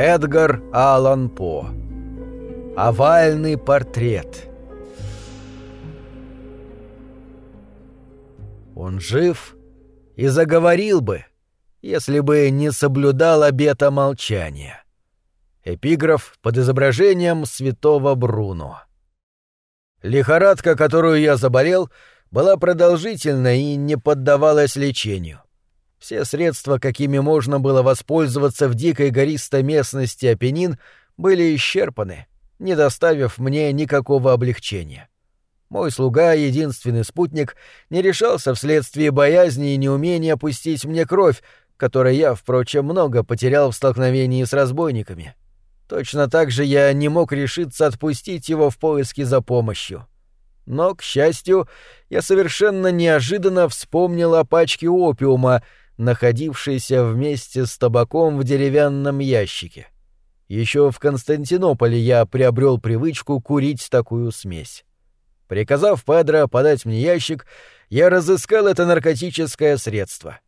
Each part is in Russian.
Эдгар Аллан По. Овальный портрет. Он жив и заговорил бы, если бы не соблюдал обета молчания. Эпиграф под изображением святого Бруно. Лихорадка, которую я заболел, была продолжительной и не поддавалась лечению. Все средства, какими можно было воспользоваться в дикой гористой местности Апеннин, были исчерпаны, не доставив мне никакого облегчения. Мой слуга, единственный спутник, не решался вследствие боязни и неумения пустить мне кровь, которой я, впрочем, много потерял в столкновении с разбойниками. Точно так же я не мог решиться отпустить его в поиске за помощью. Но, к счастью, я совершенно неожиданно вспомнил о пачке опиума, находившейся вместе с табаком в деревянном ящике. Еще в Константинополе я приобрел привычку курить такую смесь. Приказав Педро подать мне ящик, я разыскал это наркотическое средство.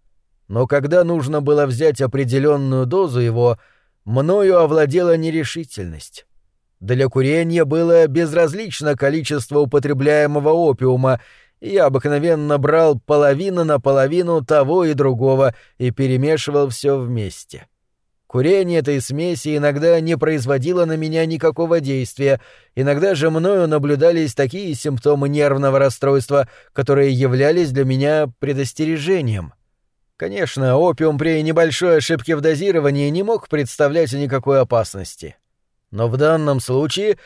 Но когда нужно было взять определенную дозу его, мною овладела нерешительность. Для курения было безразлично количество употребляемого опиума, я обыкновенно брал половину на половину того и другого и перемешивал все вместе. Курение этой смеси иногда не производило на меня никакого действия, иногда же мною наблюдались такие симптомы нервного расстройства, которые являлись для меня предостережением. Конечно, опиум при небольшой ошибке в дозировании не мог представлять никакой опасности. Но в данном случае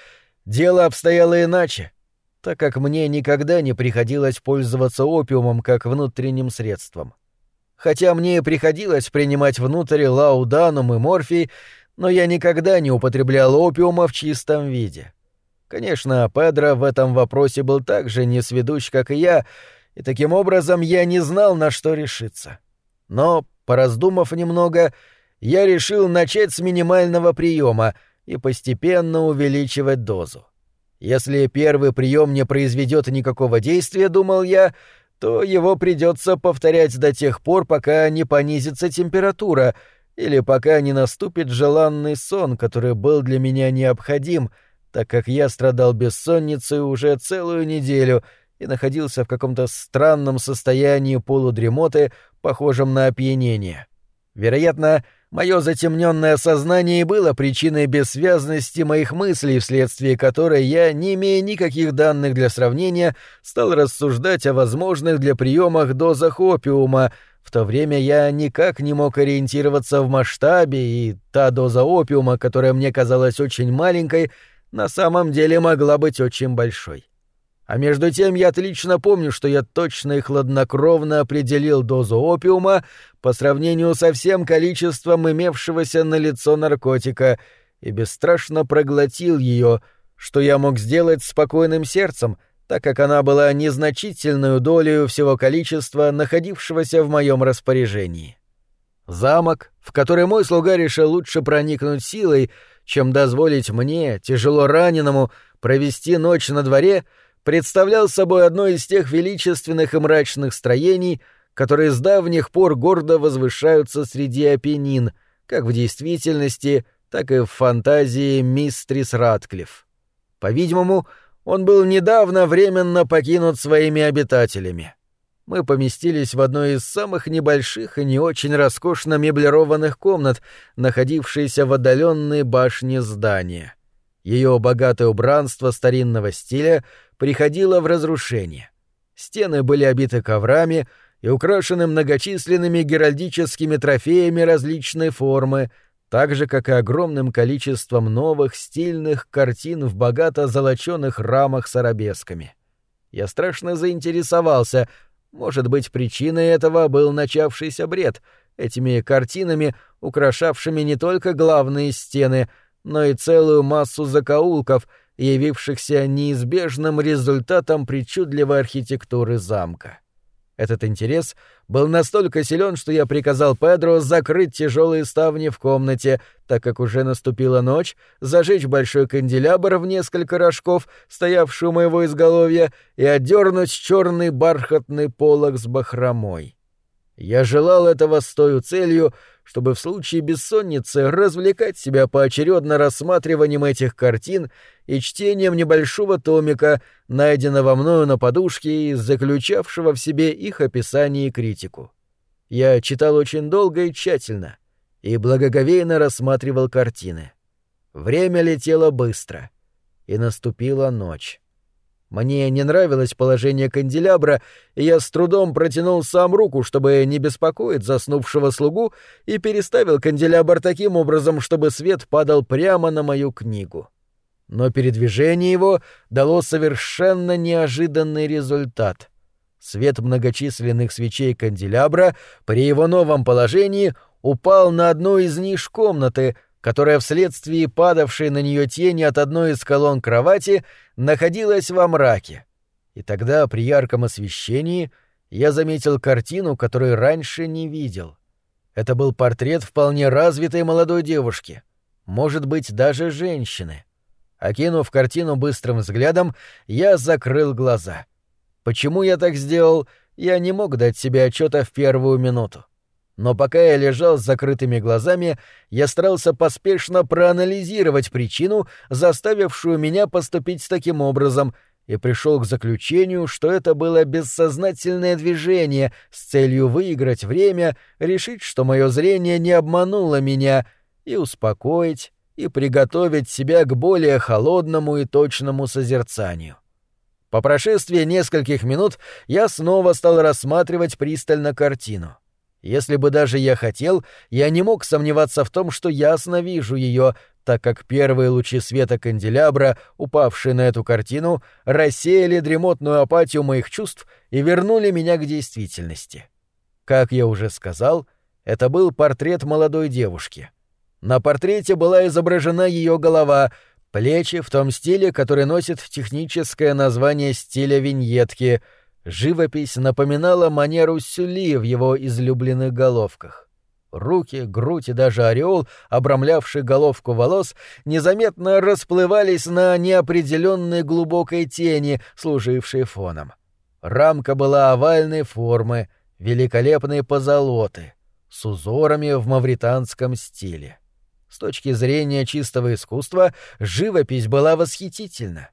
дело обстояло иначе так как мне никогда не приходилось пользоваться опиумом как внутренним средством. Хотя мне приходилось принимать внутрь лауданум и морфий, но я никогда не употреблял опиума в чистом виде. Конечно, Педро в этом вопросе был так же несведущ, как и я, и таким образом я не знал, на что решиться. Но, пораздумав немного, я решил начать с минимального приема и постепенно увеличивать дозу. Если первый прием не произведет никакого действия, думал я, то его придется повторять до тех пор, пока не понизится температура или пока не наступит желанный сон, который был для меня необходим, так как я страдал бессонницей уже целую неделю и находился в каком-то странном состоянии полудремоты, похожем на опьянение. Вероятно, Мое затемненное сознание было причиной бессвязности моих мыслей, вследствие которой я, не имея никаких данных для сравнения, стал рассуждать о возможных для приемах дозах опиума. В то время я никак не мог ориентироваться в масштабе, и та доза опиума, которая мне казалась очень маленькой, на самом деле могла быть очень большой. А между тем я отлично помню, что я точно и хладнокровно определил дозу опиума по сравнению со всем количеством имевшегося на лицо наркотика и бесстрашно проглотил ее, что я мог сделать спокойным сердцем, так как она была незначительной долей всего количества, находившегося в моем распоряжении. Замок, в который мой слуга решил лучше проникнуть силой, чем дозволить мне, тяжело раненому, провести ночь на дворе — представлял собой одно из тех величественных и мрачных строений, которые с давних пор гордо возвышаются среди Апеннин, как в действительности, так и в фантазии мистрис Ратклифф. По-видимому, он был недавно временно покинут своими обитателями. Мы поместились в одной из самых небольших и не очень роскошно меблированных комнат, находившейся в отдаленной башне здания. Ее богатое убранство старинного стиля приходило в разрушение. Стены были обиты коврами и украшены многочисленными геральдическими трофеями различной формы, так же, как и огромным количеством новых стильных картин в богато золочёных рамах с арабесками. Я страшно заинтересовался, может быть, причиной этого был начавшийся бред, этими картинами, украшавшими не только главные стены, но и целую массу закоулков — явившихся неизбежным результатом причудливой архитектуры замка. Этот интерес был настолько силен, что я приказал Педро закрыть тяжелые ставни в комнате, так как уже наступила ночь, зажечь большой канделябр в несколько рожков, стоявший у моего изголовья, и отдернуть черный бархатный полог с бахромой. Я желал этого с той целью, чтобы в случае бессонницы развлекать себя поочередно рассматриванием этих картин и чтением небольшого томика, найденного мною на подушке и заключавшего в себе их описание и критику. Я читал очень долго и тщательно, и благоговейно рассматривал картины. Время летело быстро, и наступила ночь. Мне не нравилось положение канделябра, и я с трудом протянул сам руку, чтобы не беспокоить заснувшего слугу, и переставил канделябр таким образом, чтобы свет падал прямо на мою книгу. Но передвижение его дало совершенно неожиданный результат. Свет многочисленных свечей канделябра при его новом положении упал на одну из ниш комнаты, которая вследствие падавшей на нее тени от одной из колонн кровати находилась во мраке. И тогда при ярком освещении я заметил картину, которую раньше не видел. Это был портрет вполне развитой молодой девушки, может быть, даже женщины. Окинув картину быстрым взглядом, я закрыл глаза. Почему я так сделал, я не мог дать себе отчета в первую минуту. Но пока я лежал с закрытыми глазами, я старался поспешно проанализировать причину, заставившую меня поступить таким образом, и пришел к заключению, что это было бессознательное движение с целью выиграть время, решить, что мое зрение не обмануло меня, и успокоить, и приготовить себя к более холодному и точному созерцанию. По прошествии нескольких минут я снова стал рассматривать пристально картину — если бы даже я хотел, я не мог сомневаться в том, что ясно вижу ее, так как первые лучи света канделябра, упавшие на эту картину, рассеяли дремотную апатию моих чувств и вернули меня к действительности. Как я уже сказал, это был портрет молодой девушки. На портрете была изображена ее голова, плечи в том стиле, который носит техническое название стиля виньетки — Живопись напоминала манеру Сюли в его излюбленных головках. Руки, грудь и даже ореол, обрамлявший головку волос, незаметно расплывались на неопределенной глубокой тени, служившей фоном. Рамка была овальной формы, великолепной позолоты, с узорами в мавританском стиле. С точки зрения чистого искусства живопись была восхитительна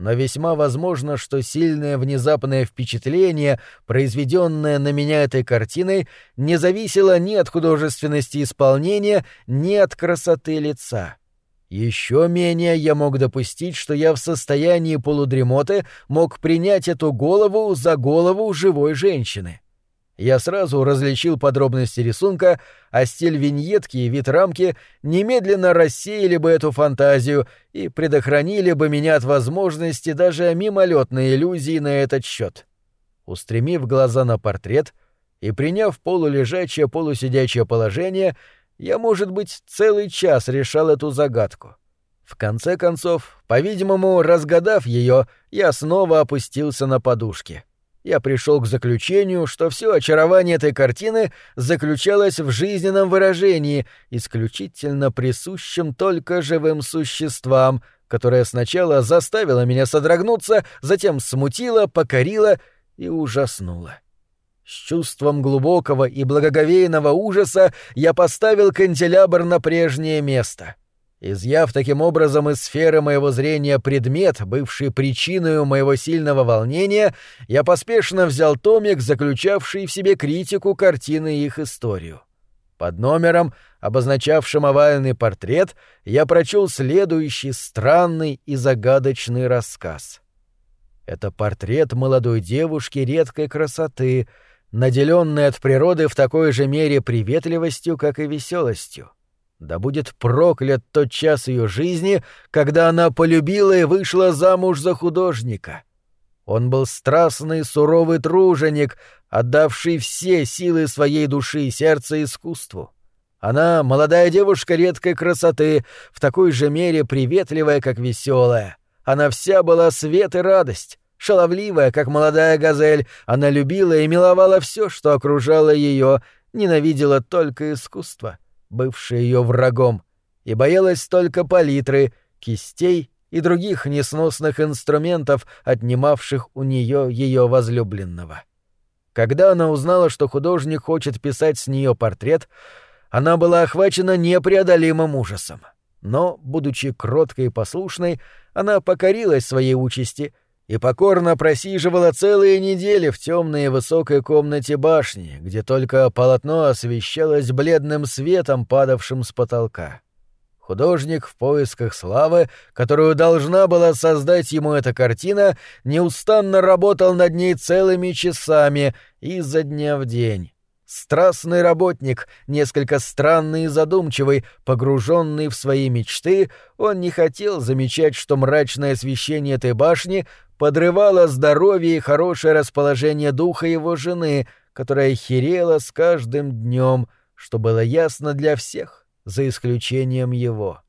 но весьма возможно, что сильное внезапное впечатление, произведенное на меня этой картиной, не зависело ни от художественности исполнения, ни от красоты лица. Еще менее я мог допустить, что я в состоянии полудремоты мог принять эту голову за голову живой женщины. Я сразу различил подробности рисунка, а стиль виньетки и вид рамки немедленно рассеяли бы эту фантазию и предохранили бы меня от возможности даже мимолетной иллюзии на этот счет. Устремив глаза на портрет и приняв полулежачее полусидячее положение, я, может быть, целый час решал эту загадку. В конце концов, по-видимому, разгадав ее, я снова опустился на подушки — я пришел к заключению, что все очарование этой картины заключалось в жизненном выражении, исключительно присущем только живым существам, которое сначала заставило меня содрогнуться, затем смутило, покорило и ужаснуло. С чувством глубокого и благоговейного ужаса я поставил канделябр на прежнее место — изъяв таким образом из сферы моего зрения предмет, бывший причиной моего сильного волнения, я поспешно взял томик, заключавший в себе критику картины и их историю. Под номером, обозначавшим овальный портрет, я прочел следующий странный и загадочный рассказ. Это портрет молодой девушки редкой красоты, наделенной от природы в такой же мере приветливостью, как и веселостью. Да будет проклят тот час ее жизни, когда она полюбила и вышла замуж за художника. Он был страстный, суровый труженик, отдавший все силы своей души и сердца искусству. Она — молодая девушка редкой красоты, в такой же мере приветливая, как веселая. Она вся была свет и радость. Шаловливая, как молодая газель, она любила и миловала все, что окружало ее, ненавидела только искусство — бывшая ее врагом, и боялась только палитры, кистей и других несносных инструментов, отнимавших у нее ее возлюбленного. Когда она узнала, что художник хочет писать с нее портрет, она была охвачена непреодолимым ужасом. Но, будучи кроткой и послушной, она покорилась своей участи и покорно просиживала целые недели в темной высокой комнате башни, где только полотно освещалось бледным светом, падавшим с потолка. Художник в поисках славы, которую должна была создать ему эта картина, неустанно работал над ней целыми часами, изо дня в день. Страстный работник, несколько странный и задумчивый, погруженный в свои мечты, он не хотел замечать, что мрачное освещение этой башни подрывало здоровье и хорошее расположение духа его жены, которая херела с каждым днем, что было ясно для всех за исключением его.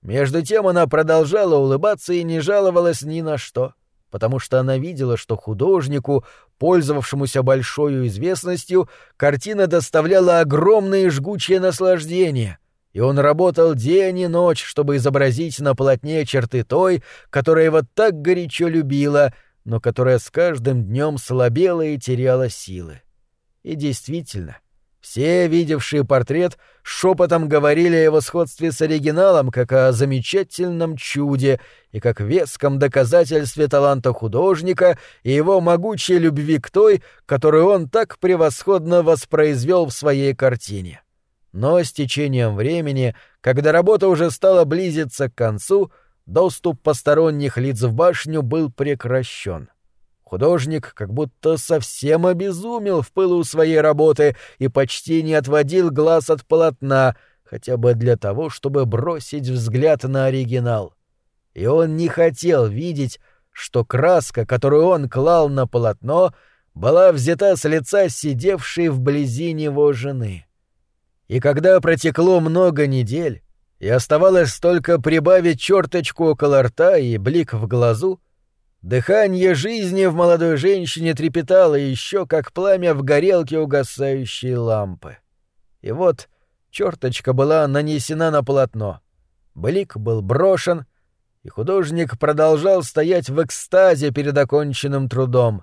Между тем она продолжала улыбаться и не жаловалась ни на что, потому что она видела, что художнику, пользовавшемуся большой известностью, картина доставляла огромное жгучее наслаждение, и он работал день и ночь, чтобы изобразить на полотне черты той, которая его так горячо любила, но которая с каждым днем слабела и теряла силы. И действительно, все, видевшие портрет, шепотом говорили о его сходстве с оригиналом, как о замечательном чуде и как веском доказательстве таланта художника и его могучей любви к той, которую он так превосходно воспроизвел в своей картине. Но с течением времени, когда работа уже стала близиться к концу, доступ посторонних лиц в башню был прекращен. Художник как будто совсем обезумел в пылу своей работы и почти не отводил глаз от полотна, хотя бы для того, чтобы бросить взгляд на оригинал. И он не хотел видеть, что краска, которую он клал на полотно, была взята с лица сидевшей вблизи него жены. И когда протекло много недель, и оставалось только прибавить черточку около рта и блик в глазу, Дыхание жизни в молодой женщине трепетало еще, как пламя в горелке угасающей лампы. И вот черточка была нанесена на полотно. Блик был брошен, и художник продолжал стоять в экстазе перед оконченным трудом.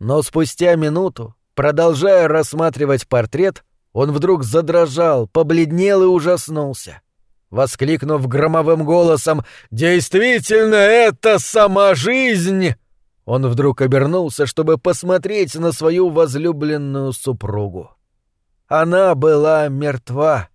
Но спустя минуту, продолжая рассматривать портрет, он вдруг задрожал, побледнел и ужаснулся. Воскликнув громовым голосом «Действительно, это сама жизнь!» Он вдруг обернулся, чтобы посмотреть на свою возлюбленную супругу. Она была мертва.